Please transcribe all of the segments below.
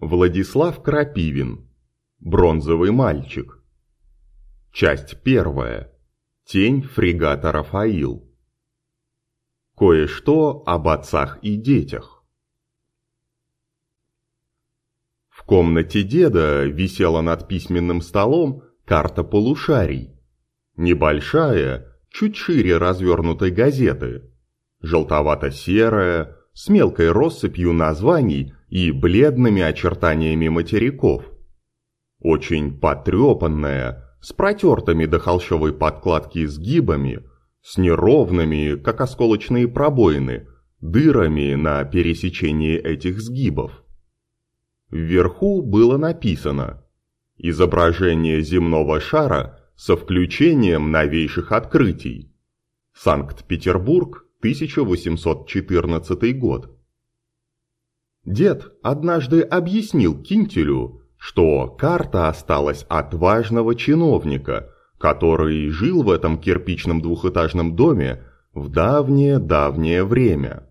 Владислав Крапивин. Бронзовый мальчик. Часть первая. Тень фрегата Рафаил. Кое-что об отцах и детях. В комнате деда висела над письменным столом карта полушарий. Небольшая, чуть шире развернутой газеты. Желтовато-серая, с мелкой россыпью названий и бледными очертаниями материков. Очень потрепанная, с протертыми до холщовой подкладки сгибами, с неровными, как осколочные пробоины, дырами на пересечении этих сгибов. Вверху было написано «Изображение земного шара со включением новейших открытий. Санкт-Петербург, 1814 год». Дед однажды объяснил Кинтелю, что карта осталась от важного чиновника, который жил в этом кирпичном двухэтажном доме в давнее-давнее время.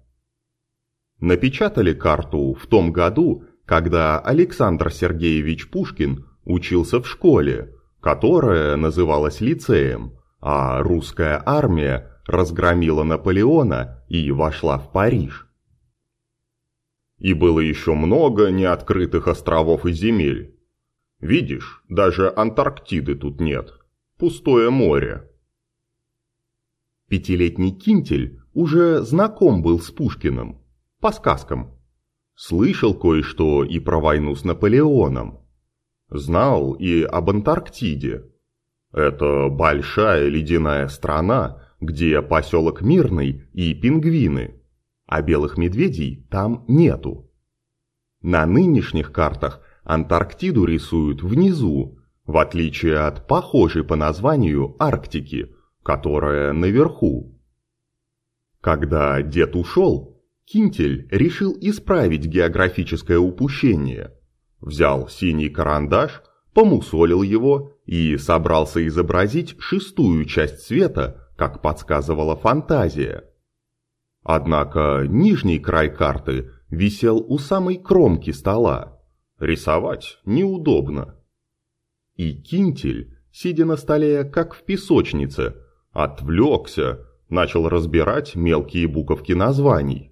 Напечатали карту в том году, когда Александр Сергеевич Пушкин учился в школе, которая называлась лицеем, а русская армия разгромила Наполеона и вошла в Париж. И было еще много неоткрытых островов и земель. Видишь, даже Антарктиды тут нет. Пустое море. Пятилетний Кинтель уже знаком был с Пушкиным. По сказкам. Слышал кое-что и про войну с Наполеоном. Знал и об Антарктиде. Это большая ледяная страна, где поселок Мирный и пингвины а белых медведей там нету. На нынешних картах Антарктиду рисуют внизу, в отличие от похожей по названию Арктики, которая наверху. Когда дед ушел, Кинтель решил исправить географическое упущение. Взял синий карандаш, помусолил его и собрался изобразить шестую часть света, как подсказывала фантазия. Однако нижний край карты висел у самой кромки стола. Рисовать неудобно. И Кинтель, сидя на столе, как в песочнице, отвлекся, начал разбирать мелкие буковки названий.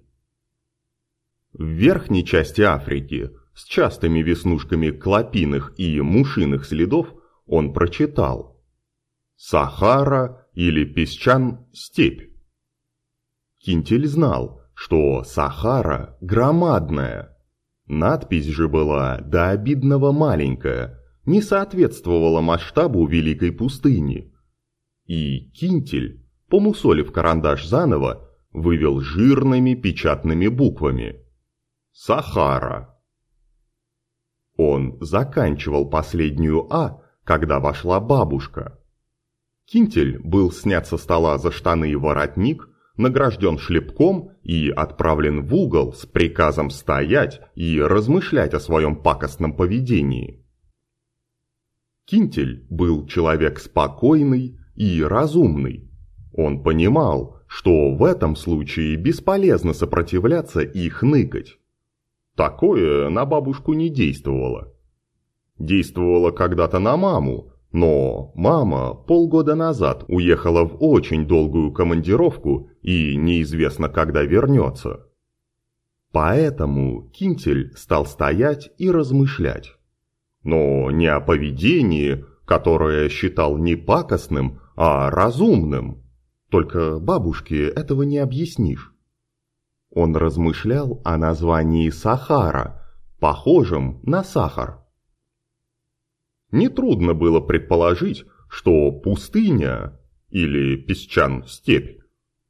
В верхней части Африки, с частыми веснушками клопиных и мушиных следов, он прочитал «Сахара» или «Песчан-степь». Кинтель знал, что Сахара громадная. Надпись же была до обидного маленькая, не соответствовала масштабу Великой пустыни. И Кинтель, помусолив карандаш заново, вывел жирными печатными буквами. Сахара. Он заканчивал последнюю «А», когда вошла бабушка. Кинтель был снят со стола за штаны и воротник, награжден шлепком и отправлен в угол с приказом стоять и размышлять о своем пакостном поведении. Кинтель был человек спокойный и разумный. Он понимал, что в этом случае бесполезно сопротивляться и хныкать. Такое на бабушку не действовало. Действовало когда-то на маму, но мама полгода назад уехала в очень долгую командировку и неизвестно когда вернется. Поэтому Кинтель стал стоять и размышлять. Но не о поведении, которое считал не пакостным, а разумным. Только бабушке этого не объяснишь. Он размышлял о названии Сахара, похожем на сахар. Нетрудно было предположить, что пустыня или песчан-степь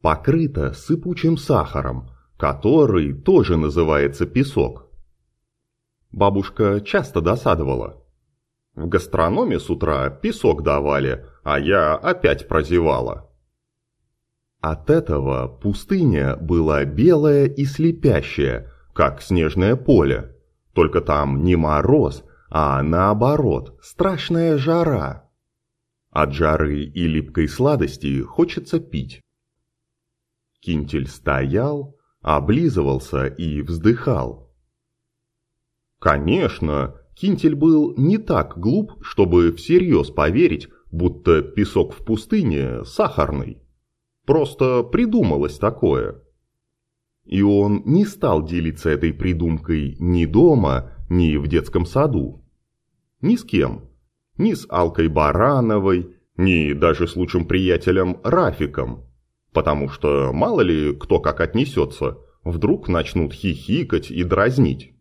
покрыта сыпучим сахаром, который тоже называется песок. Бабушка часто досадовала. В гастрономе с утра песок давали, а я опять прозевала. От этого пустыня была белая и слепящая, как снежное поле. Только там не мороз, а наоборот, страшная жара. От жары и липкой сладости хочется пить. Кинтель стоял, облизывался и вздыхал. Конечно, Кинтель был не так глуп, чтобы всерьез поверить, будто песок в пустыне сахарный. Просто придумалось такое. И он не стал делиться этой придумкой ни дома, ни в детском саду. Ни с кем. Ни с Алкой Барановой, ни даже с лучшим приятелем Рафиком. Потому что мало ли кто как отнесется, вдруг начнут хихикать и дразнить.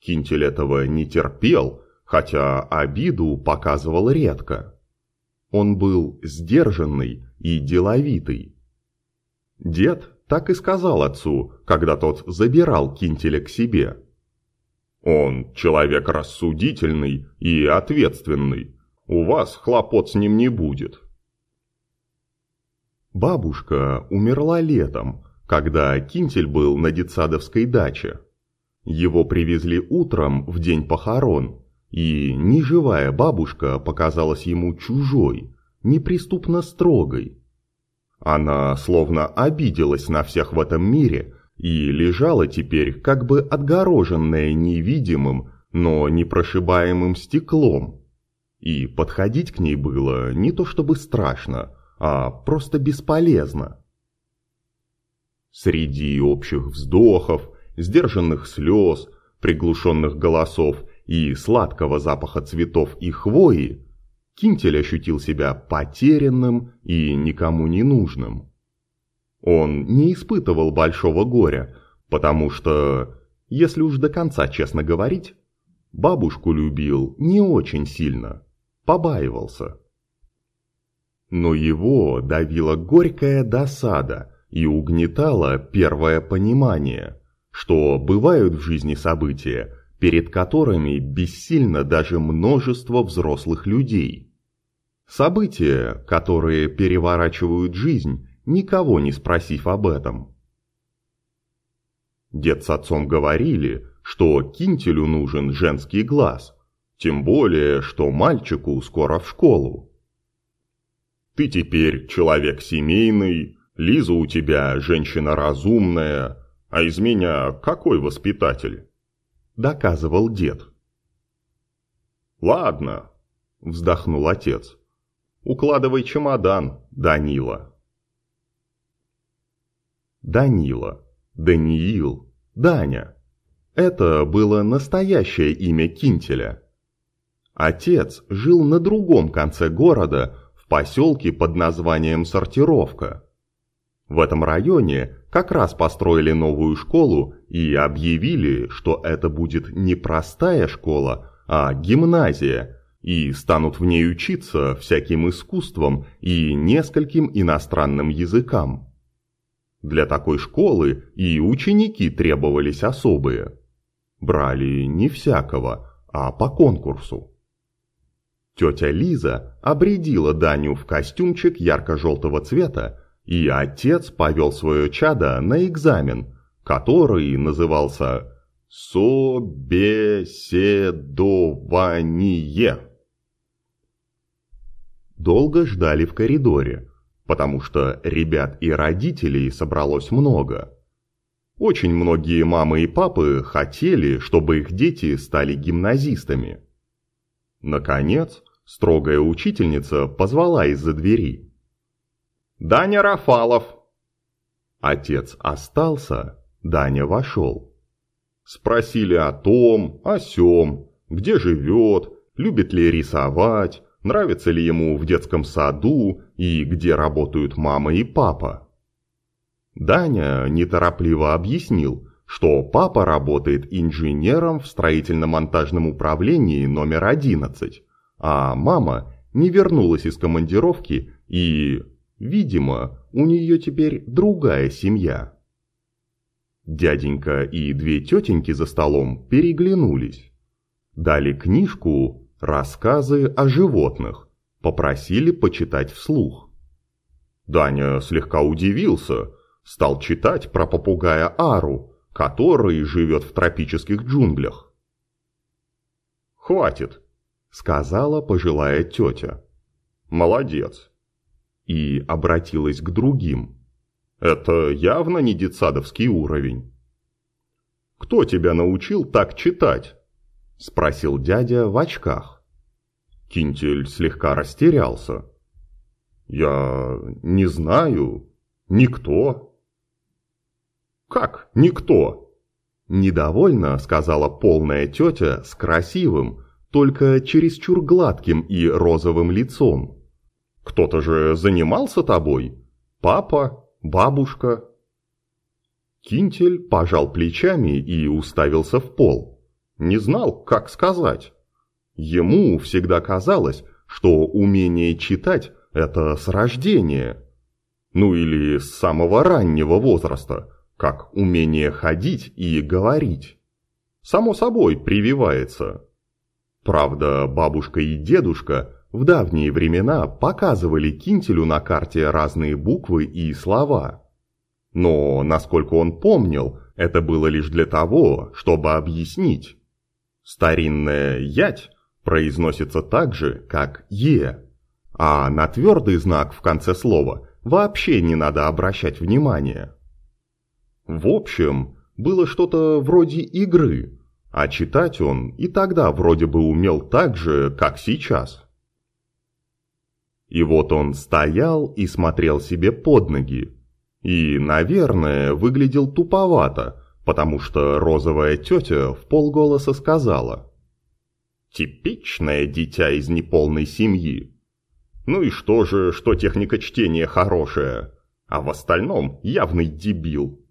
Кинтель этого не терпел, хотя обиду показывал редко. Он был сдержанный и деловитый. Дед так и сказал отцу, когда тот забирал Кинтеля к себе. «Он человек рассудительный и ответственный. У вас хлопот с ним не будет». Бабушка умерла летом, когда Кинтель был на детсадовской даче. Его привезли утром в день похорон, и неживая бабушка показалась ему чужой, неприступно строгой. Она словно обиделась на всех в этом мире и лежала теперь как бы отгороженная невидимым, но непрошибаемым стеклом. И подходить к ней было не то чтобы страшно, а просто бесполезно. Среди общих вздохов, сдержанных слез, приглушенных голосов и сладкого запаха цветов и хвои, Кинтель ощутил себя потерянным и никому не нужным. Он не испытывал большого горя, потому что, если уж до конца честно говорить, бабушку любил не очень сильно, побаивался. Но его давила горькая досада и угнетало первое понимание – что бывают в жизни события, перед которыми бессильно даже множество взрослых людей. События, которые переворачивают жизнь, никого не спросив об этом. Дед с отцом говорили, что Кинтелю нужен женский глаз, тем более, что мальчику скоро в школу. Ты теперь человек семейный, Лиза у тебя женщина разумная, а из меня какой воспитатель? Доказывал дед. Ладно, вздохнул отец. Укладывай чемодан, Данила. Данила, Даниил, Даня. Это было настоящее имя Кинтеля. Отец жил на другом конце города, в поселке под названием Сортировка. В этом районе как раз построили новую школу и объявили, что это будет не простая школа, а гимназия, и станут в ней учиться всяким искусствам и нескольким иностранным языкам. Для такой школы и ученики требовались особые. Брали не всякого, а по конкурсу. Тетя Лиза обредила Даню в костюмчик ярко-желтого цвета и отец повел свое чадо на экзамен, который назывался «Собеседование». Долго ждали в коридоре, потому что ребят и родителей собралось много. Очень многие мамы и папы хотели, чтобы их дети стали гимназистами. Наконец, строгая учительница позвала из-за двери – Даня Рафалов!» Отец остался, Даня вошел. Спросили о том, о сём, где живет, любит ли рисовать, нравится ли ему в детском саду и где работают мама и папа. Даня неторопливо объяснил, что папа работает инженером в строительно-монтажном управлении номер 11, а мама не вернулась из командировки и Видимо, у нее теперь другая семья. Дяденька и две тетеньки за столом переглянулись. Дали книжку «Рассказы о животных», попросили почитать вслух. Даня слегка удивился, стал читать про попугая Ару, который живет в тропических джунглях. «Хватит», — сказала пожилая тетя. «Молодец, и обратилась к другим. «Это явно не детсадовский уровень». «Кто тебя научил так читать?» – спросил дядя в очках. Кинтель слегка растерялся. «Я не знаю. Никто». «Как никто?» Недовольно сказала полная тетя с красивым, только чересчур гладким и розовым лицом. «Кто-то же занимался тобой? Папа? Бабушка?» Кинтель пожал плечами и уставился в пол. Не знал, как сказать. Ему всегда казалось, что умение читать – это с рождения. Ну или с самого раннего возраста, как умение ходить и говорить. Само собой прививается. Правда, бабушка и дедушка в давние времена показывали Кинтелю на карте разные буквы и слова. Но, насколько он помнил, это было лишь для того, чтобы объяснить. Старинная «ять» произносится так же, как «е», а на твердый знак в конце слова вообще не надо обращать внимания. В общем, было что-то вроде игры, а читать он и тогда вроде бы умел так же, как сейчас. И вот он стоял и смотрел себе под ноги. И, наверное, выглядел туповато, потому что розовая тетя в полголоса сказала. «Типичное дитя из неполной семьи. Ну и что же, что техника чтения хорошая, а в остальном явный дебил».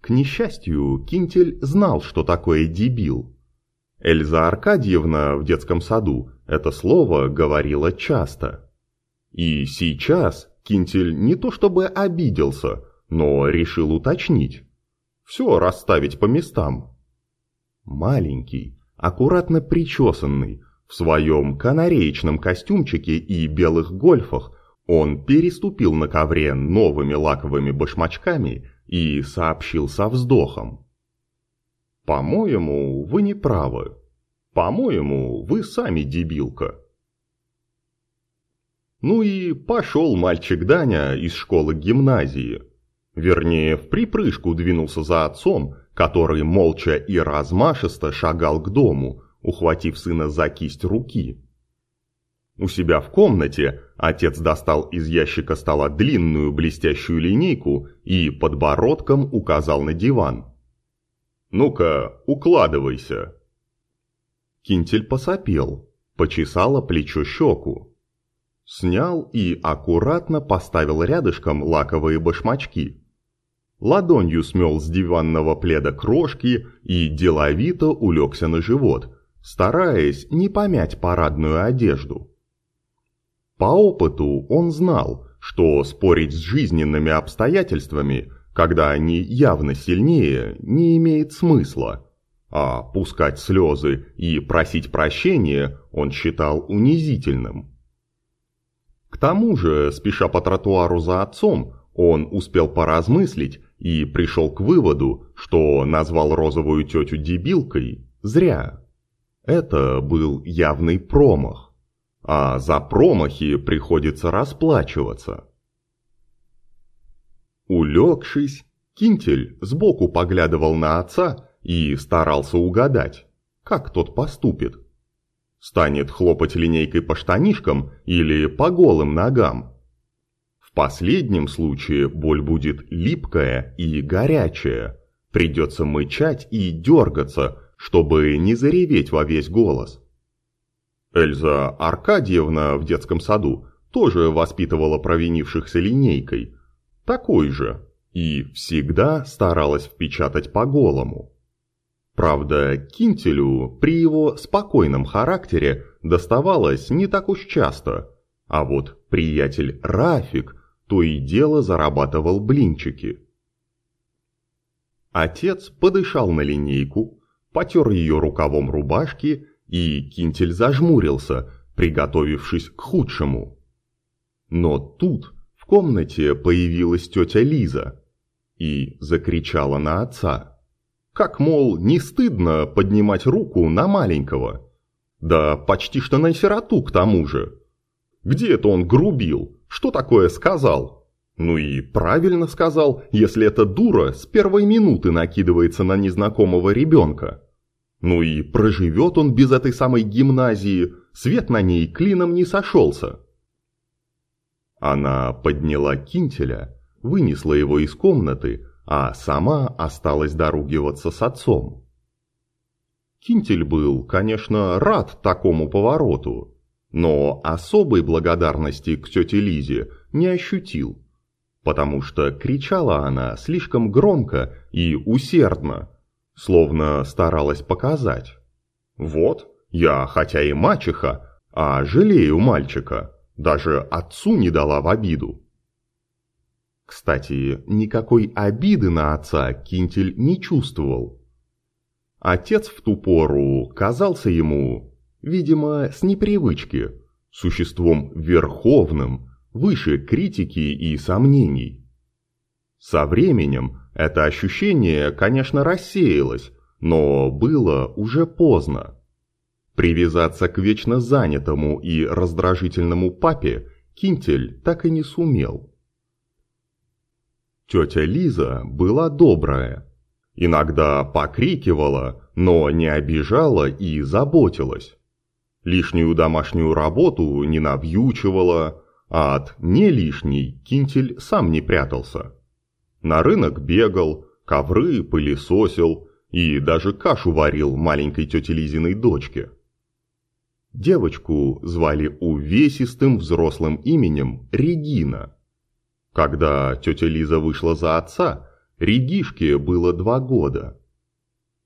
К несчастью, Кинтель знал, что такое дебил. Эльза Аркадьевна в детском саду это слово говорила часто. И сейчас Кинтель не то чтобы обиделся, но решил уточнить. Все расставить по местам. Маленький, аккуратно причесанный, в своем канареечном костюмчике и белых гольфах, он переступил на ковре новыми лаковыми башмачками и сообщил со вздохом. «По-моему, вы не правы. По-моему, вы сами дебилка». Ну и пошел мальчик Даня из школы гимназии. Вернее, в припрыжку двинулся за отцом, который молча и размашисто шагал к дому, ухватив сына за кисть руки. У себя в комнате отец достал из ящика стола длинную блестящую линейку и подбородком указал на диван. «Ну-ка, укладывайся!» Кинтель посопел, почесала плечо щеку. Снял и аккуратно поставил рядышком лаковые башмачки. Ладонью смел с диванного пледа крошки и деловито улегся на живот, стараясь не помять парадную одежду. По опыту он знал, что спорить с жизненными обстоятельствами, когда они явно сильнее, не имеет смысла, а пускать слезы и просить прощения он считал унизительным. К тому же, спеша по тротуару за отцом, он успел поразмыслить и пришел к выводу, что назвал розовую тетю дебилкой зря. Это был явный промах а за промахи приходится расплачиваться. Улегшись, Кинтель сбоку поглядывал на отца и старался угадать, как тот поступит. Станет хлопать линейкой по штанишкам или по голым ногам. Последнем случае боль будет липкая и горячая, придется мычать и дергаться, чтобы не зареветь во весь голос. Эльза Аркадьевна в детском саду тоже воспитывала провинившихся линейкой, такой же, и всегда старалась впечатать по-голому. Правда, Кинтелю при его спокойном характере доставалось не так уж часто, а вот приятель Рафик то и дело зарабатывал блинчики. Отец подышал на линейку, потер ее рукавом рубашки и Кинтель зажмурился, приготовившись к худшему. Но тут в комнате появилась тетя Лиза и закричала на отца. Как, мол, не стыдно поднимать руку на маленького? Да почти что на сироту к тому же. Где это он грубил? Что такое сказал? Ну и правильно сказал, если эта дура с первой минуты накидывается на незнакомого ребенка. Ну и проживет он без этой самой гимназии, свет на ней клином не сошелся. Она подняла кинтеля, вынесла его из комнаты, а сама осталась доругиваться с отцом. Кинтель был, конечно, рад такому повороту, но особой благодарности к тете Лизе не ощутил, потому что кричала она слишком громко и усердно, словно старалась показать. «Вот, я хотя и мачеха, а жалею мальчика, даже отцу не дала в обиду». Кстати, никакой обиды на отца Кинтель не чувствовал. Отец в ту пору казался ему, видимо, с непривычки, существом верховным, выше критики и сомнений. Со временем это ощущение, конечно, рассеялось, но было уже поздно. Привязаться к вечно занятому и раздражительному папе Кинтель так и не сумел. Тетя Лиза была добрая. Иногда покрикивала, но не обижала и заботилась. Лишнюю домашнюю работу не навьючивала, а от не лишней Кинтель сам не прятался. На рынок бегал, ковры пылесосил и даже кашу варил маленькой тете Лизиной дочке. Девочку звали увесистым взрослым именем Регина. Когда тетя Лиза вышла за отца, Регишке было два года.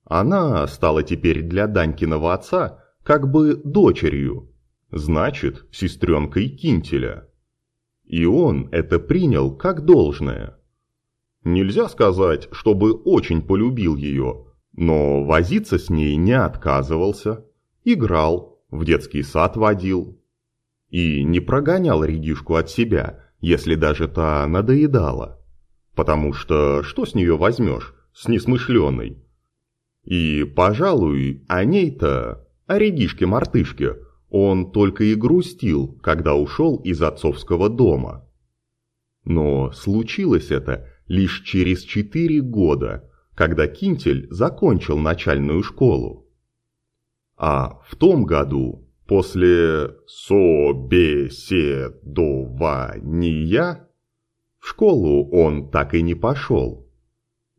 Она стала теперь для Данькиного отца как бы дочерью, значит, сестренкой Кинтеля. И он это принял как должное. Нельзя сказать, чтобы очень полюбил ее, но возиться с ней не отказывался, играл, в детский сад водил. И не прогонял Регишку от себя, если даже та надоедала. Потому что что с нее возьмешь, с несмышленой? И, пожалуй, о ней-то, о Регишке-мартышке, он только и грустил, когда ушел из отцовского дома. Но случилось это лишь через четыре года, когда Кинтель закончил начальную школу. А в том году, после собеседования, в школу он так и не пошел.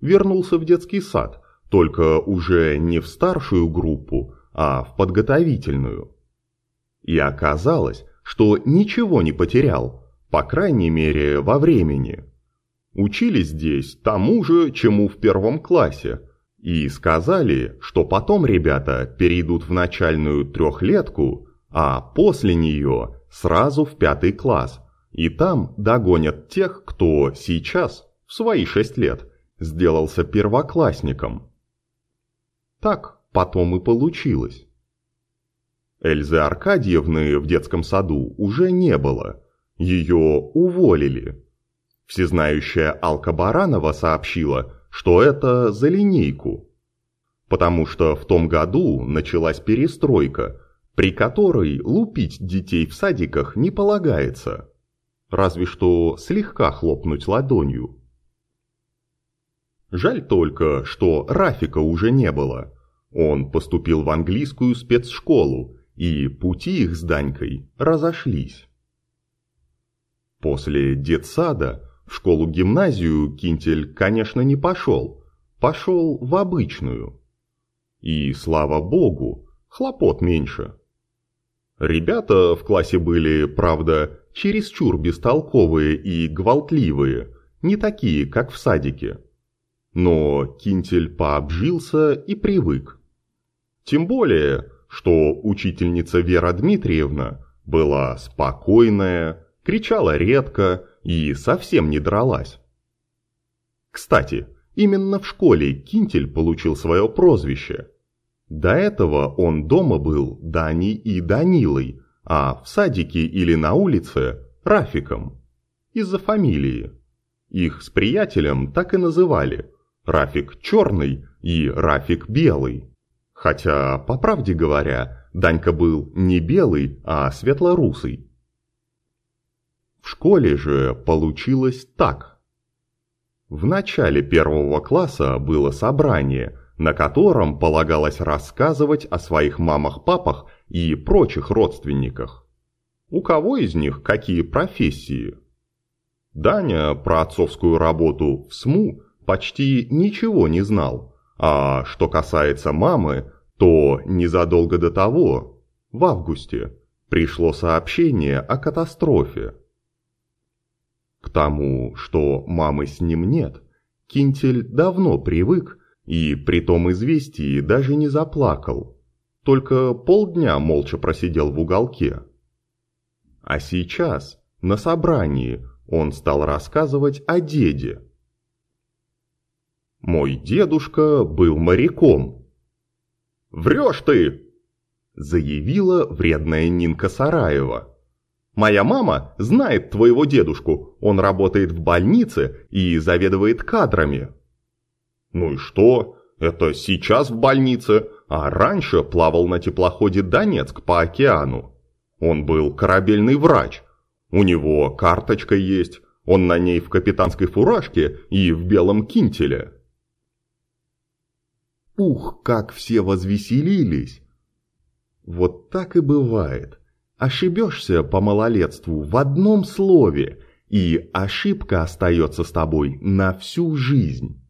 Вернулся в детский сад, только уже не в старшую группу, а в подготовительную. И оказалось, что ничего не потерял, по крайней мере во времени. Учились здесь тому же, чему в первом классе, и сказали, что потом ребята перейдут в начальную трехлетку, а после нее сразу в пятый класс, и там догонят тех, кто сейчас, в свои шесть лет, сделался первоклассником. Так потом и получилось. Эльзы Аркадьевны в детском саду уже не было, ее уволили. Всезнающая Алка Баранова сообщила, что это за линейку. Потому что в том году началась перестройка, при которой лупить детей в садиках не полагается. Разве что слегка хлопнуть ладонью. Жаль только, что Рафика уже не было. Он поступил в английскую спецшколу, и пути их с Данькой разошлись. После детсада в школу-гимназию Кинтель, конечно, не пошел, пошел в обычную. И, слава богу, хлопот меньше. Ребята в классе были, правда, чересчур бестолковые и гвалтливые, не такие, как в садике. Но Кинтель пообжился и привык. Тем более, что учительница Вера Дмитриевна была спокойная, кричала редко и совсем не дралась. Кстати, именно в школе Кинтель получил свое прозвище. До этого он дома был Даней и Данилой, а в садике или на улице – Рафиком. Из-за фамилии. Их с приятелем так и называли – Рафик Черный и Рафик Белый. Хотя, по правде говоря, Данька был не белый, а светлорусый. В школе же получилось так. В начале первого класса было собрание, на котором полагалось рассказывать о своих мамах-папах и прочих родственниках. У кого из них какие профессии? Даня про отцовскую работу в СМУ почти ничего не знал, а что касается мамы, то незадолго до того, в августе, пришло сообщение о катастрофе. К тому, что мамы с ним нет, Кинтель давно привык и при том известии даже не заплакал, только полдня молча просидел в уголке. А сейчас, на собрании, он стал рассказывать о деде. «Мой дедушка был моряком». «Врешь ты!» – заявила вредная Нинка Сараева. «Моя мама знает твоего дедушку, он работает в больнице и заведует кадрами». «Ну и что? Это сейчас в больнице, а раньше плавал на теплоходе «Донецк» по океану. Он был корабельный врач. У него карточка есть, он на ней в капитанской фуражке и в белом кинтеле». Ух, как все возвеселились! Вот так и бывает. Ошибешься по малолетству в одном слове, и ошибка остается с тобой на всю жизнь.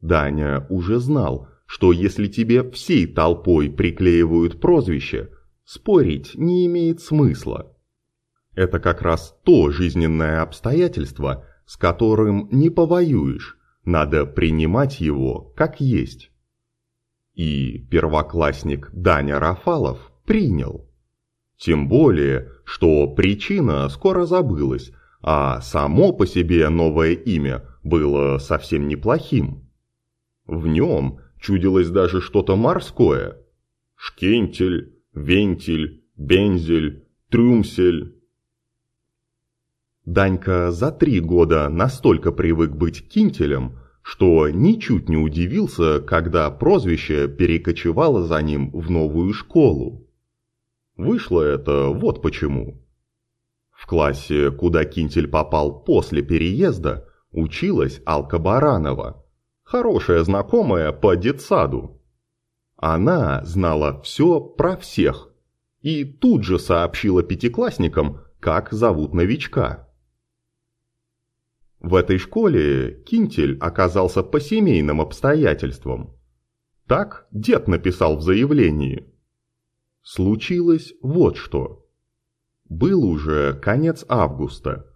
Даня уже знал, что если тебе всей толпой приклеивают прозвище, спорить не имеет смысла. Это как раз то жизненное обстоятельство, с которым не повоюешь, надо принимать его как есть. И первоклассник Даня Рафалов принял. Тем более, что причина скоро забылась, а само по себе новое имя было совсем неплохим. В нем чудилось даже что-то морское. Шкентель, вентиль, бензель, трюмсель. Данька за три года настолько привык быть кинтелем, что ничуть не удивился, когда прозвище перекочевало за ним в новую школу. Вышло это вот почему. В классе, куда Кинтель попал после переезда, училась Алка Баранова, хорошая знакомая по детсаду. Она знала все про всех и тут же сообщила пятиклассникам, как зовут новичка. В этой школе Кинтель оказался по семейным обстоятельствам. Так дед написал в заявлении. Случилось вот что. Был уже конец августа.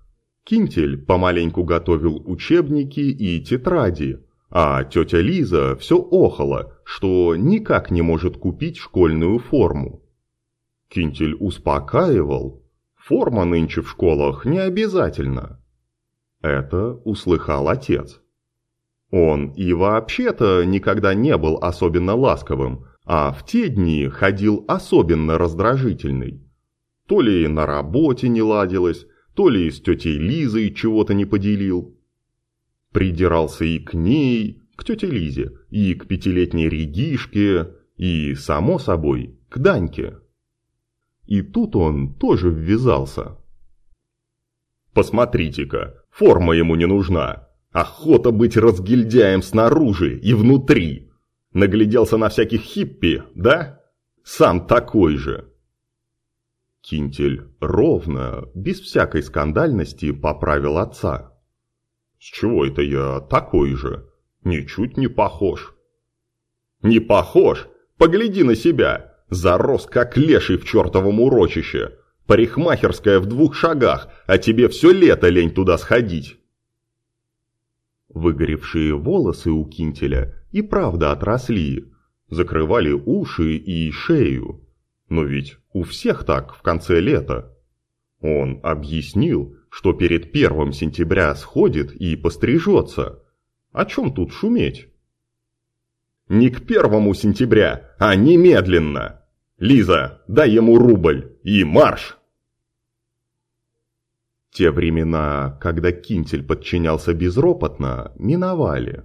Кинтель помаленьку готовил учебники и тетради, а тетя Лиза все охала, что никак не может купить школьную форму. Кинтель успокаивал. Форма нынче в школах не обязательно. Это услыхал отец. Он и вообще-то никогда не был особенно ласковым, а в те дни ходил особенно раздражительный. То ли на работе не ладилось, то ли с тетей Лизой чего-то не поделил. Придирался и к ней, к тете Лизе, и к пятилетней Регишке, и, само собой, к Даньке. И тут он тоже ввязался. «Посмотрите-ка, Форма ему не нужна. Охота быть разгильдяем снаружи и внутри. Нагляделся на всяких хиппи, да? Сам такой же. Кинтель ровно, без всякой скандальности, поправил отца. С чего это я такой же? Ничуть не похож. Не похож? Погляди на себя. Зарос как леший в чертовом урочище. Парикмахерская в двух шагах, а тебе все лето лень туда сходить. Выгоревшие волосы у кинтеля и правда отросли, закрывали уши и шею. Но ведь у всех так в конце лета. Он объяснил, что перед первым сентября сходит и пострижется. О чем тут шуметь? Не к первому сентября, а немедленно. Лиза, дай ему рубль и марш! Те времена, когда Кинтель подчинялся безропотно, миновали.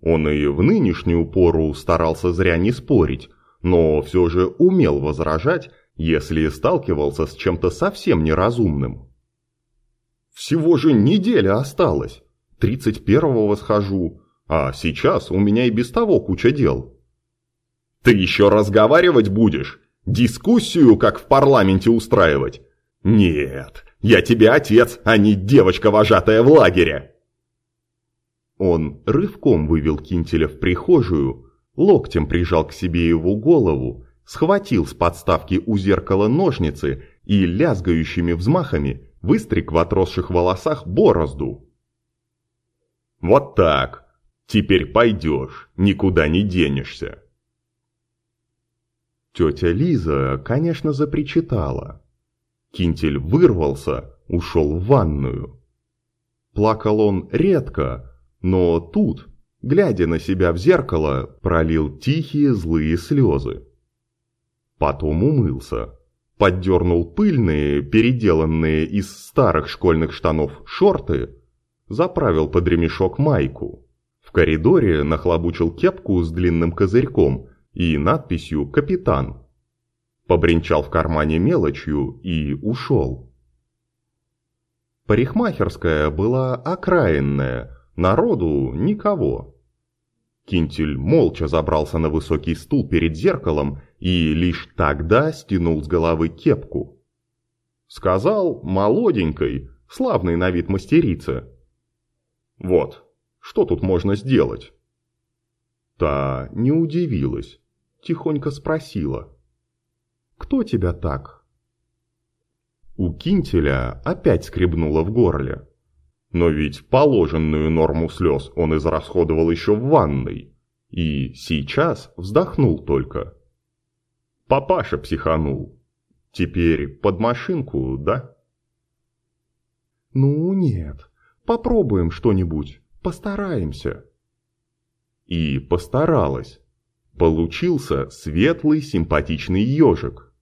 Он и в нынешнюю пору старался зря не спорить, но все же умел возражать, если сталкивался с чем-то совсем неразумным. «Всего же неделя осталась. Тридцать первого схожу. А сейчас у меня и без того куча дел. Ты еще разговаривать будешь? Дискуссию, как в парламенте устраивать? Нет, я тебе отец, а не девочка, вожатая в лагере. Он рывком вывел Кинтеля в прихожую, локтем прижал к себе его голову, схватил с подставки у зеркала ножницы и лязгающими взмахами выстриг в отросших волосах борозду. «Вот так! Теперь пойдешь, никуда не денешься!» Тетя Лиза, конечно, запричитала. Кинтель вырвался, ушел в ванную. Плакал он редко, но тут, глядя на себя в зеркало, пролил тихие злые слезы. Потом умылся, поддернул пыльные, переделанные из старых школьных штанов шорты, заправил под ремешок майку. В коридоре нахлобучил кепку с длинным козырьком и надписью «Капитан». Побренчал в кармане мелочью и ушел. Парикмахерская была окраинная, народу никого. Кинтель молча забрался на высокий стул перед зеркалом и лишь тогда стянул с головы кепку. Сказал молоденькой, славной на вид мастерице. «Вот, что тут можно сделать?» Та не удивилась, тихонько спросила. «Кто тебя так?» У Кинтеля опять скребнуло в горле. Но ведь положенную норму слез он израсходовал еще в ванной. И сейчас вздохнул только. Папаша психанул. Теперь под машинку, да? Ну нет, попробуем что-нибудь, постараемся. И постаралась. Получился светлый симпатичный ежик.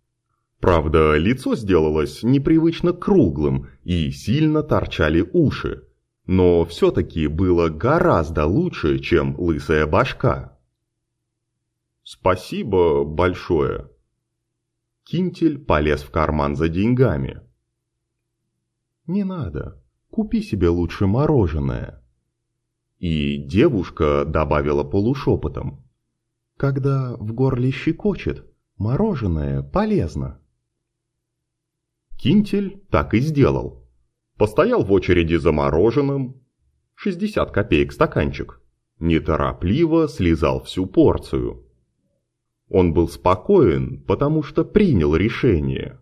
Правда, лицо сделалось непривычно круглым и сильно торчали уши. Но все-таки было гораздо лучше, чем лысая башка. «Спасибо большое», Кинтель полез в карман за деньгами. «Не надо, купи себе лучше мороженое». И девушка добавила полушепотом. «Когда в горле щекочет, мороженое полезно». Кинтель так и сделал. Постоял в очереди за мороженым. 60 копеек стаканчик. Неторопливо слезал всю порцию. Он был спокоен, потому что принял решение.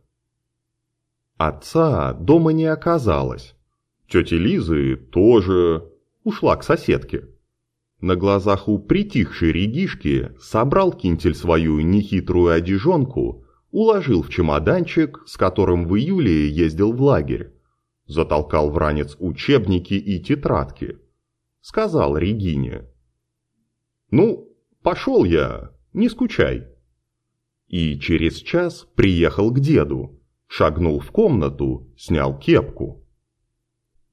Отца дома не оказалось. Тети Лизы тоже ушла к соседке. На глазах у притихшей регишки собрал кинтель свою нехитрую одежонку, уложил в чемоданчик, с которым в июле ездил в лагерь, затолкал в ранец учебники и тетрадки. Сказал Регине. «Ну, пошел я, не скучай. И через час приехал к деду, шагнул в комнату, снял кепку.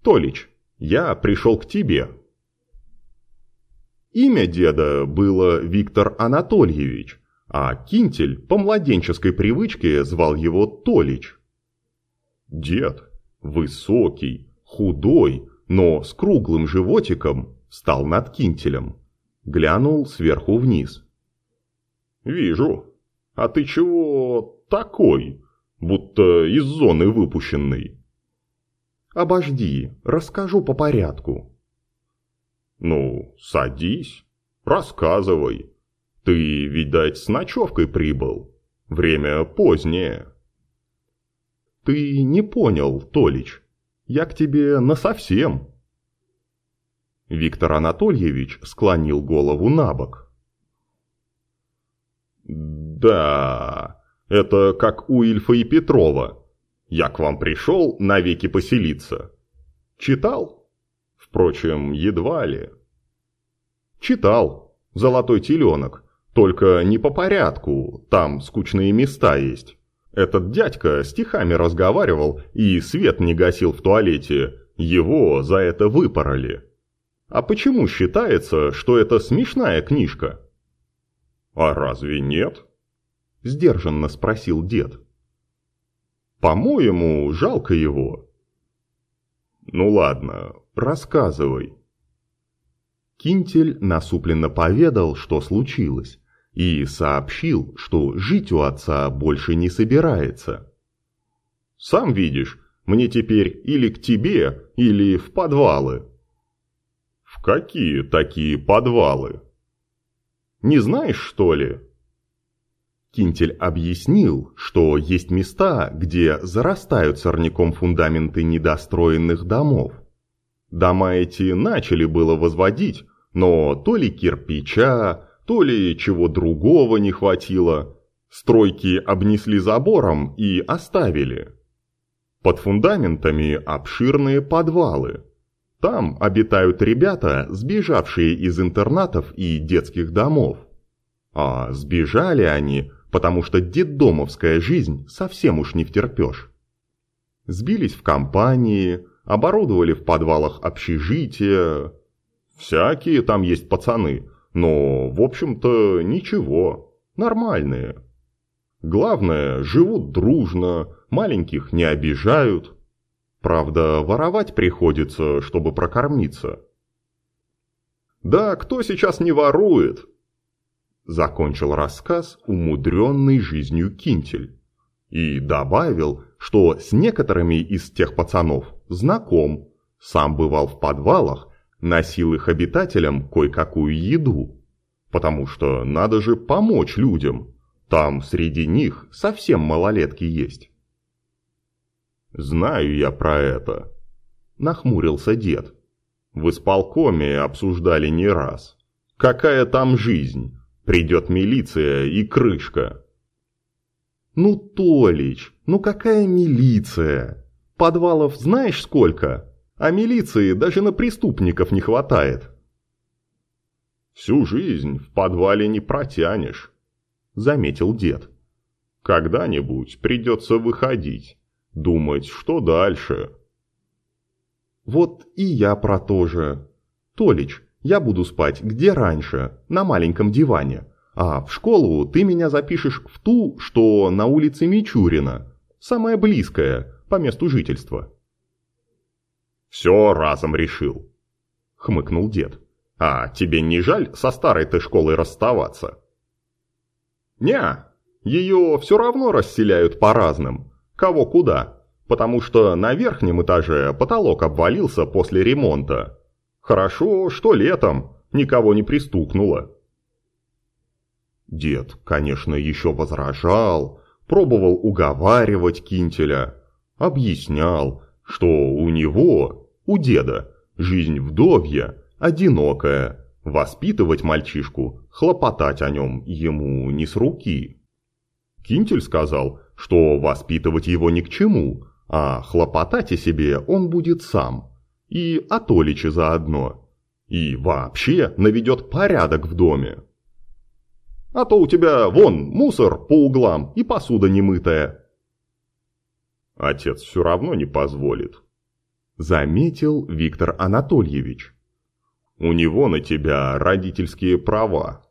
Толич, я пришел к тебе. Имя деда было Виктор Анатольевич, а Кинтель по младенческой привычке звал его Толич. Дед, высокий, худой, но с круглым животиком, стал над Кинтелем. Глянул сверху вниз. «Вижу. А ты чего такой, будто из зоны выпущенный?» «Обожди, расскажу по порядку». «Ну, садись, рассказывай. Ты, видать, с ночевкой прибыл. Время позднее». «Ты не понял, Толич. Я к тебе насовсем». Виктор Анатольевич склонил голову на бок. «Да, это как у Ильфа и Петрова. Я к вам пришел навеки поселиться. Читал? Впрочем, едва ли». «Читал. Золотой теленок. Только не по порядку, там скучные места есть. Этот дядька стихами разговаривал и свет не гасил в туалете, его за это выпороли. А почему считается, что это смешная книжка?» «А разве нет?» – сдержанно спросил дед. «По-моему, жалко его». «Ну ладно, рассказывай». Кинтель насупленно поведал, что случилось, и сообщил, что жить у отца больше не собирается. «Сам видишь, мне теперь или к тебе, или в подвалы». «В какие такие подвалы?» «Не знаешь, что ли?» Кинтель объяснил, что есть места, где зарастают сорняком фундаменты недостроенных домов. Дома эти начали было возводить, но то ли кирпича, то ли чего другого не хватило. Стройки обнесли забором и оставили. Под фундаментами обширные подвалы. Там обитают ребята, сбежавшие из интернатов и детских домов. А сбежали они потому что детдомовская жизнь совсем уж не втерпешь. Сбились в компании, оборудовали в подвалах общежития. Всякие там есть пацаны, но, в общем-то, ничего, нормальные. Главное, живут дружно, маленьких не обижают. Правда, воровать приходится, чтобы прокормиться. Да, кто сейчас не ворует? Закончил рассказ умудренный жизнью Кинтель. И добавил, что с некоторыми из тех пацанов знаком, сам бывал в подвалах, носил их обитателям кое-какую еду. Потому что надо же помочь людям, там среди них совсем малолетки есть. «Знаю я про это», – нахмурился дед. «В исполкоме обсуждали не раз. Какая там жизнь? Придет милиция и крышка. Ну, Толич, ну какая милиция? Подвалов знаешь сколько? А милиции даже на преступников не хватает. Всю жизнь в подвале не протянешь, заметил дед. Когда-нибудь придется выходить, думать, что дальше. Вот и я про то же. Толич, я буду спать где раньше, на маленьком диване. А в школу ты меня запишешь в ту, что на улице Мичурина, самая близкая, по месту жительства. «Все разом решил», — хмыкнул дед. «А тебе не жаль со старой ты школой расставаться?» «Не, ее все равно расселяют по разным, кого куда, потому что на верхнем этаже потолок обвалился после ремонта, Хорошо, что летом никого не пристукнуло. Дед, конечно, еще возражал, пробовал уговаривать Кинтеля, объяснял, что у него, у деда, жизнь вдовья, одинокая, воспитывать мальчишку, хлопотать о нем ему не с руки. Кинтель сказал, что воспитывать его ни к чему, а хлопотать о себе он будет сам и о Толиче заодно. И вообще наведет порядок в доме. А то у тебя вон мусор по углам и посуда немытая. Отец все равно не позволит. Заметил Виктор Анатольевич. У него на тебя родительские права.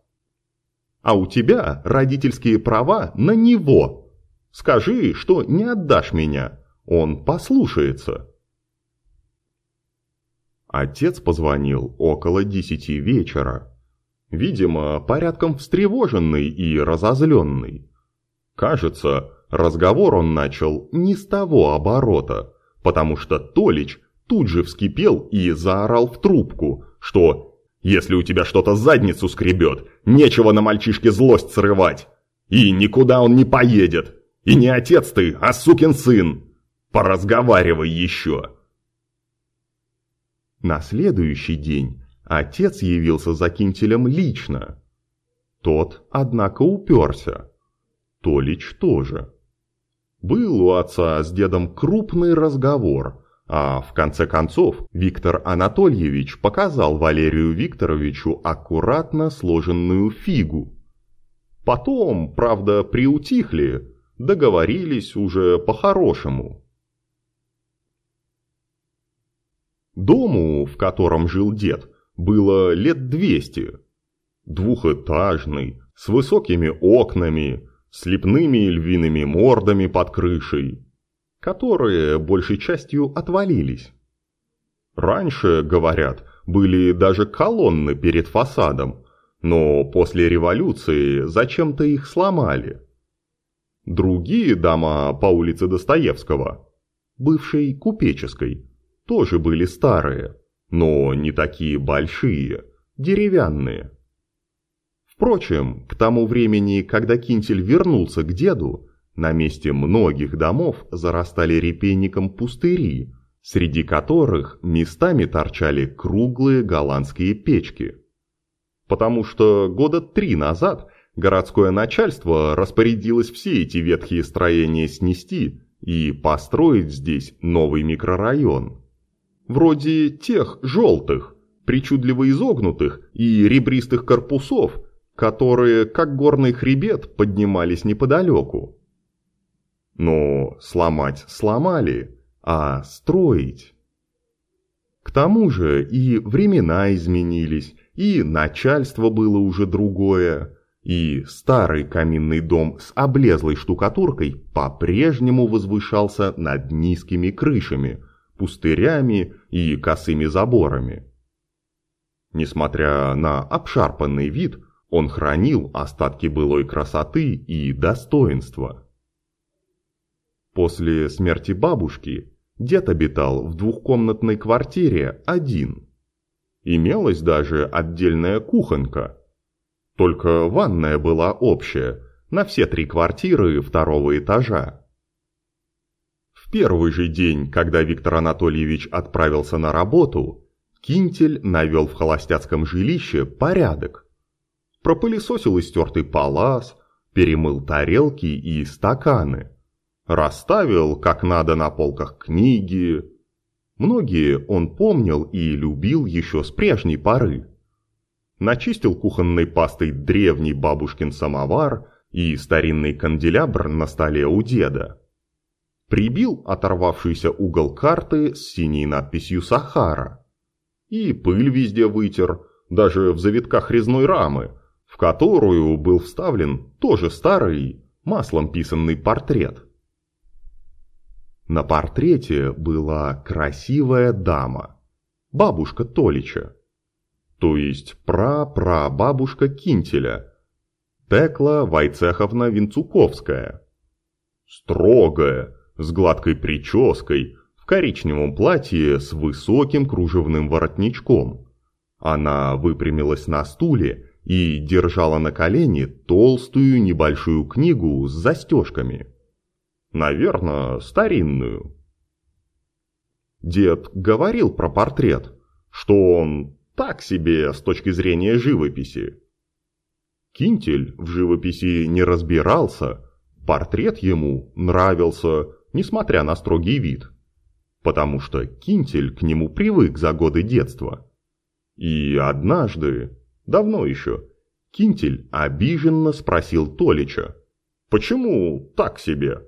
А у тебя родительские права на него. Скажи, что не отдашь меня. Он послушается. Отец позвонил около десяти вечера. Видимо, порядком встревоженный и разозленный. Кажется, разговор он начал не с того оборота, потому что Толич тут же вскипел и заорал в трубку, что «Если у тебя что-то задницу скребет, нечего на мальчишке злость срывать. И никуда он не поедет. И не отец ты, а сукин сын. Поразговаривай еще». На следующий день отец явился за Кинтелем лично. Тот, однако, уперся. Толич тоже. Был у отца с дедом крупный разговор, а в конце концов Виктор Анатольевич показал Валерию Викторовичу аккуратно сложенную фигу. Потом, правда, приутихли, договорились уже по-хорошему. Дому, в котором жил дед, было лет двести. Двухэтажный, с высокими окнами, с лепными львиными мордами под крышей, которые большей частью отвалились. Раньше, говорят, были даже колонны перед фасадом, но после революции зачем-то их сломали. Другие дома по улице Достоевского, бывшей купеческой, тоже были старые, но не такие большие, деревянные. Впрочем, к тому времени, когда Кинтель вернулся к деду, на месте многих домов зарастали репейником пустыри, среди которых местами торчали круглые голландские печки. Потому что года три назад городское начальство распорядилось все эти ветхие строения снести и построить здесь новый микрорайон. Вроде тех желтых, причудливо изогнутых и ребристых корпусов, которые, как горный хребет, поднимались неподалеку. Но сломать сломали, а строить... К тому же и времена изменились, и начальство было уже другое, и старый каминный дом с облезлой штукатуркой по-прежнему возвышался над низкими крышами, пустырями и косыми заборами. Несмотря на обшарпанный вид, он хранил остатки былой красоты и достоинства. После смерти бабушки дед обитал в двухкомнатной квартире один. Имелась даже отдельная кухонка. Только ванная была общая, на все три квартиры второго этажа. В первый же день, когда Виктор Анатольевич отправился на работу, Кинтель навел в холостяцком жилище порядок. Пропылесосил истертый палас, перемыл тарелки и стаканы. Расставил, как надо, на полках книги. Многие он помнил и любил еще с прежней поры. Начистил кухонной пастой древний бабушкин самовар и старинный канделябр на столе у деда. Прибил оторвавшийся угол карты с синей надписью «Сахара». И пыль везде вытер, даже в завитках резной рамы, которую был вставлен тоже старый, маслом писанный портрет. На портрете была красивая дама, бабушка Толича, то есть пра-пра-бабушка Кинтеля, Текла Вайцеховна Винцуковская. Строгая, с гладкой прической, в коричневом платье с высоким кружевным воротничком. Она выпрямилась на стуле и держала на колене толстую небольшую книгу с застежками. Наверное, старинную. Дед говорил про портрет, что он так себе с точки зрения живописи. Кинтель в живописи не разбирался, портрет ему нравился, несмотря на строгий вид, потому что Кинтель к нему привык за годы детства. И однажды, давно еще, Кинтель обиженно спросил Толича, «Почему так себе?»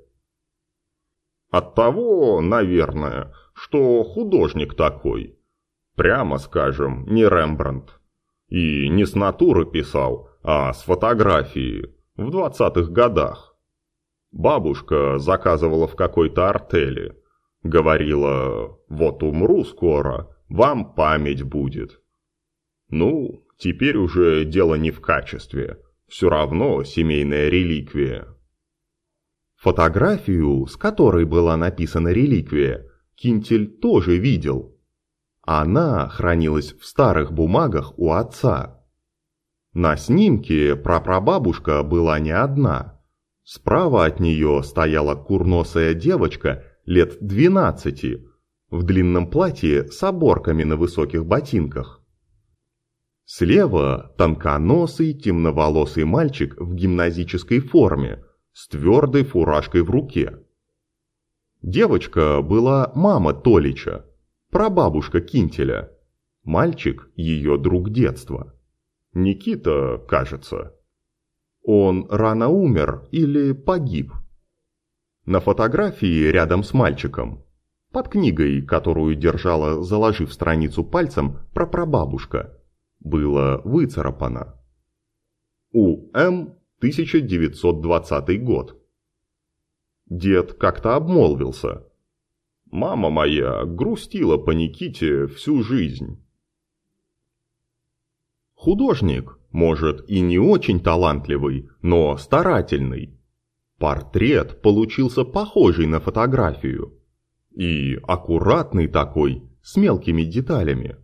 От того, наверное, что художник такой. Прямо скажем, не Рембрандт. И не с натуры писал, а с фотографии в двадцатых годах. Бабушка заказывала в какой-то артели. Говорила, вот умру скоро, вам память будет. Ну, теперь уже дело не в качестве. Все равно семейная реликвия. Фотографию, с которой была написана реликвия, Кинтель тоже видел. Она хранилась в старых бумагах у отца. На снимке прапрабабушка была не одна. Справа от нее стояла курносая девочка лет двенадцати, в длинном платье с оборками на высоких ботинках. Слева тонконосый темноволосый мальчик в гимназической форме – с твердой фуражкой в руке. Девочка была мама Толича, прабабушка Кинтеля. Мальчик – ее друг детства. Никита, кажется. Он рано умер или погиб. На фотографии рядом с мальчиком, под книгой, которую держала, заложив страницу пальцем, прапрабабушка, было выцарапано. У М 1920 год. Дед как-то обмолвился. Мама моя грустила по Никите всю жизнь. Художник, может, и не очень талантливый, но старательный. Портрет получился похожий на фотографию. И аккуратный такой, с мелкими деталями.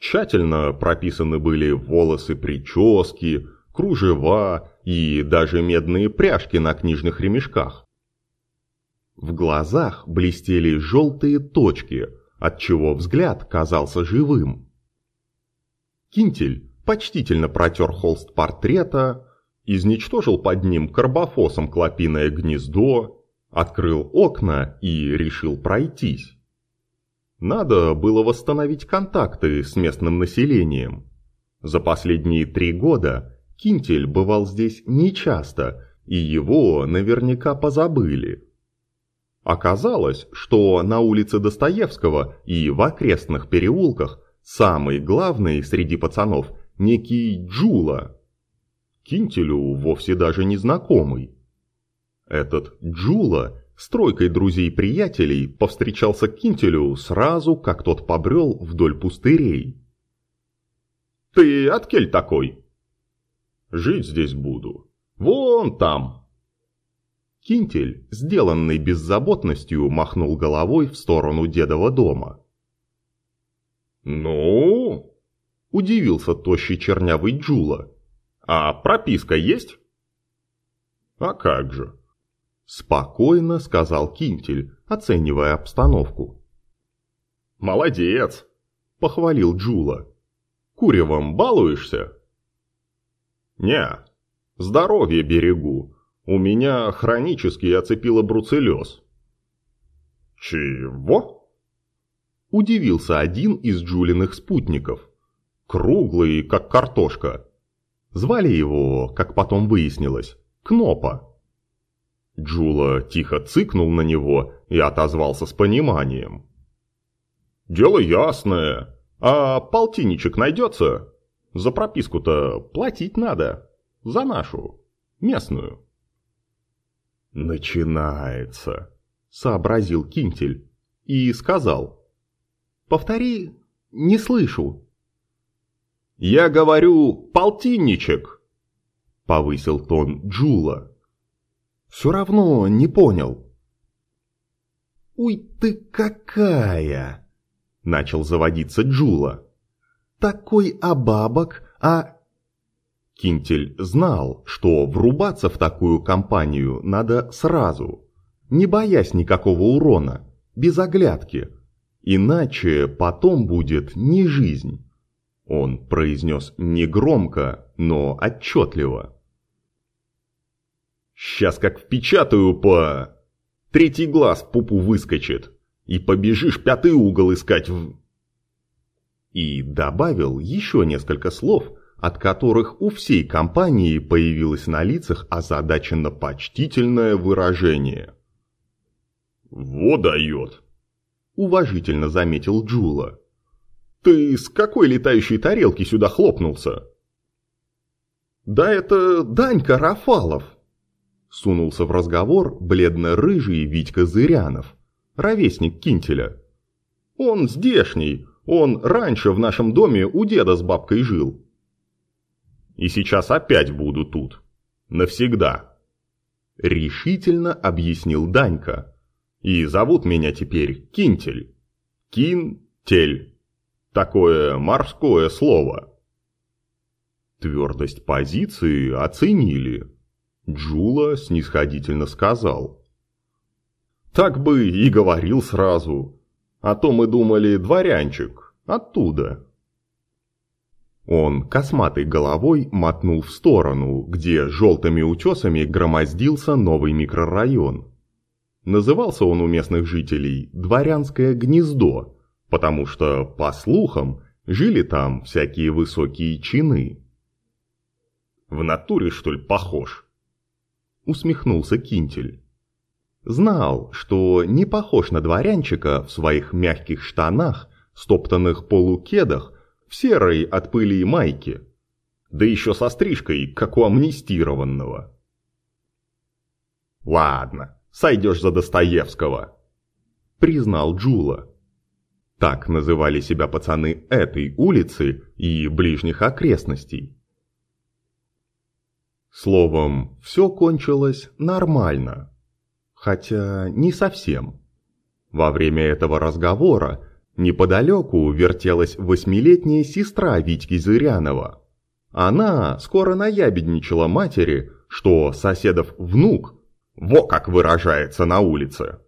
Тщательно прописаны были волосы прически, кружева и даже медные пряжки на книжных ремешках. В глазах блестели желтые точки, отчего взгляд казался живым. Кинтель почтительно протер холст портрета, изничтожил под ним карбофосом клопиное гнездо, открыл окна и решил пройтись. Надо было восстановить контакты с местным населением. За последние три года Кинтель бывал здесь нечасто, и его наверняка позабыли. Оказалось, что на улице Достоевского и в окрестных переулках самый главный среди пацанов некий Джула. Кинтелю вовсе даже не знакомый. Этот Джула с тройкой друзей-приятелей повстречался Кинтелю сразу, как тот побрел вдоль пустырей. «Ты от кель такой?» «Жить здесь буду. Вон там!» Кинтель, сделанный беззаботностью, махнул головой в сторону дедова дома. «Ну?» – удивился тощий чернявый Джула. «А прописка есть?» «А как же?» Спокойно сказал Кинтель, оценивая обстановку. «Молодец!» – похвалил Джула. «Куревом балуешься?» «Не, здоровье берегу. У меня хронически оцепило бруцеллез». «Чего?» Удивился один из Джулиных спутников. Круглый, как картошка. Звали его, как потом выяснилось, Кнопа. Джула тихо цыкнул на него и отозвался с пониманием. «Дело ясное. А полтинничек найдется? За прописку-то платить надо. За нашу. Местную». «Начинается», — сообразил Кинтель и сказал. «Повтори, не слышу». «Я говорю, полтинничек», — повысил тон Джула. Все равно не понял. «Уй ты какая!» — начал заводиться Джула. «Такой обабок, а...» Кинтель знал, что врубаться в такую компанию надо сразу, не боясь никакого урона, без оглядки, иначе потом будет не жизнь. Он произнес негромко, но отчетливо. Сейчас как впечатаю по... Третий глаз в пупу выскочит, и побежишь пятый угол искать в... И добавил еще несколько слов, от которых у всей компании появилось на лицах озадаченно почтительное выражение. «Во дает!» – уважительно заметил Джула. «Ты с какой летающей тарелки сюда хлопнулся?» «Да это Данька Рафалов!» Сунулся в разговор бледно-рыжий Витька Зырянов, ровесник Кинтеля. «Он здешний, он раньше в нашем доме у деда с бабкой жил». «И сейчас опять буду тут. Навсегда», — решительно объяснил Данька. «И зовут меня теперь Кинтель. Кинтель. Такое морское слово». Твердость позиции оценили. Джула снисходительно сказал. «Так бы и говорил сразу. А то мы думали, дворянчик, оттуда». Он косматой головой мотнул в сторону, где желтыми утесами громоздился новый микрорайон. Назывался он у местных жителей «Дворянское гнездо», потому что, по слухам, жили там всякие высокие чины. «В натуре, что ли, похож?» Усмехнулся Кинтель. Знал, что не похож на дворянчика в своих мягких штанах, стоптанных полукедах, в серой от пыли майке. Да еще со стрижкой, как у амнистированного. «Ладно, сойдешь за Достоевского», — признал Джула. Так называли себя пацаны этой улицы и ближних окрестностей. Словом, все кончилось нормально. Хотя не совсем. Во время этого разговора неподалеку вертелась восьмилетняя сестра Витьки Зырянова. Она скоро наябедничала матери, что соседов внук, во как выражается на улице.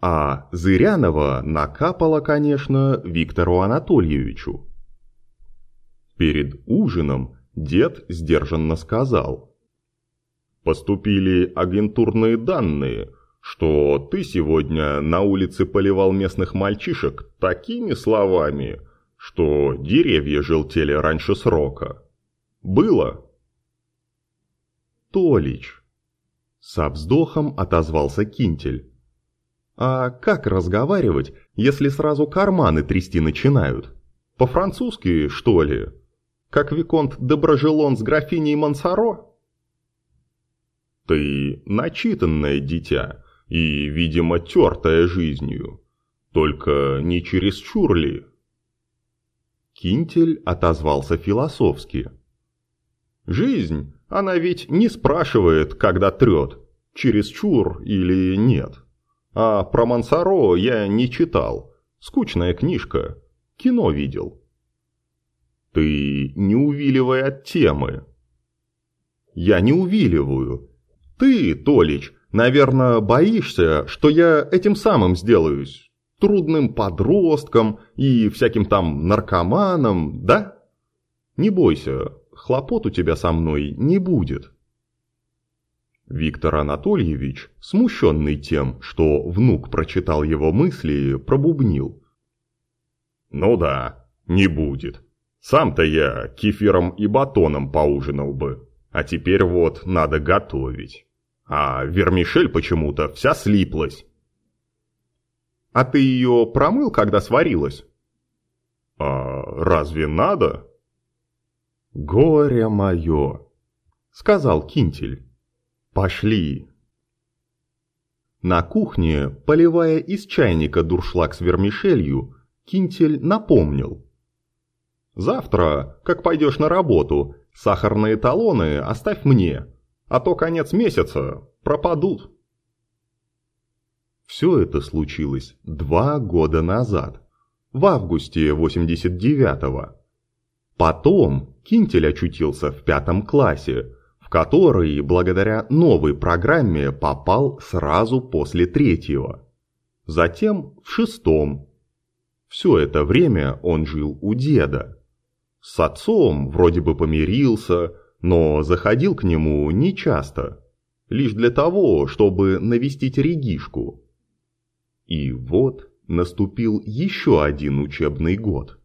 А Зырянова накапала, конечно, Виктору Анатольевичу. Перед ужином дед сдержанно сказал. «Поступили агентурные данные, что ты сегодня на улице поливал местных мальчишек такими словами, что деревья желтели раньше срока. Было?» «Толич», — со вздохом отозвался Кинтель. «А как разговаривать, если сразу карманы трясти начинают? По-французски, что ли?» Как Виконт Доброжелон с графиней Мансаро? Ты начитанное дитя и, видимо, тертая жизнью. Только не чересчур ли? Кинтель отозвался философски. Жизнь, она ведь не спрашивает, когда трет, чересчур или нет. А про Мансаро я не читал. Скучная книжка. Кино видел. Ты не увиливай от темы. Я не увиливаю. Ты, Толич, наверное, боишься, что я этим самым сделаюсь. Трудным подростком и всяким там наркоманом, да? Не бойся, хлопот у тебя со мной не будет. Виктор Анатольевич, смущенный тем, что внук прочитал его мысли, пробубнил. «Ну да, не будет. Сам-то я кефиром и батоном поужинал бы, а теперь вот надо готовить. А вермишель почему-то вся слиплась. А ты ее промыл, когда сварилась? А разве надо? Горе мое, сказал Кинтель. Пошли. На кухне, поливая из чайника дуршлаг с вермишелью, Кинтель напомнил – Завтра, как пойдешь на работу, сахарные талоны оставь мне, а то конец месяца пропадут. Все это случилось два года назад, в августе 89-го. Потом Кинтель очутился в пятом классе, в который, благодаря новой программе, попал сразу после третьего. Затем в шестом. Все это время он жил у деда. С отцом вроде бы помирился, но заходил к нему нечасто, лишь для того, чтобы навестить Регишку. И вот наступил еще один учебный год.